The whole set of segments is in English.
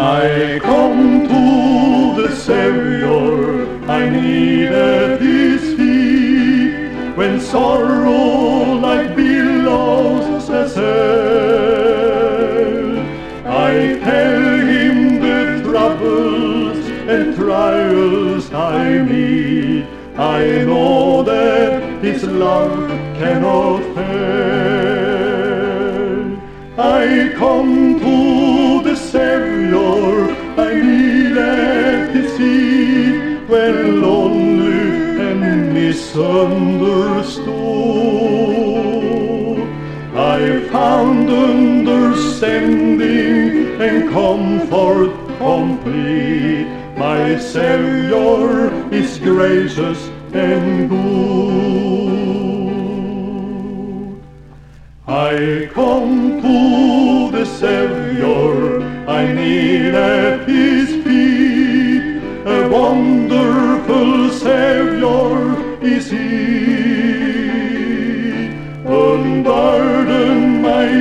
I come to the Savior, I need at His feet when sorrow like billows assail. I tell Him the troubles and trials I meet. I know that His love cannot fail. I come when lonely and misunderstood. I found understanding and comfort complete. My Savior is gracious and good. I come to the Savior, I kneel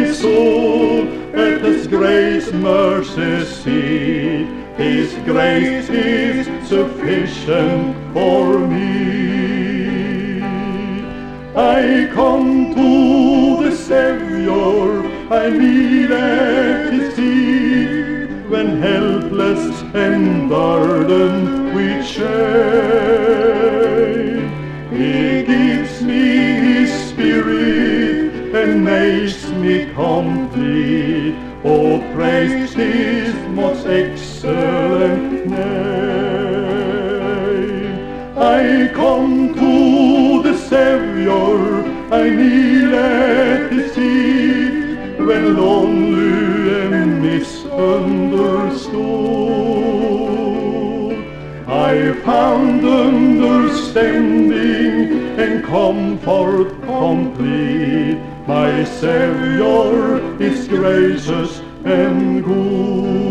My soul at His grace mercy seat. His grace is sufficient for me. I come to the Savior, I kneel at His feet when helpless and burdened we shame. He gives me His Spirit and makes me complete. Oh, praise His most excellent name. I come to the Savior, I kneel at His feet when lonely and misunderstood. I found understanding and comfort complete. My Savior is gracious and good.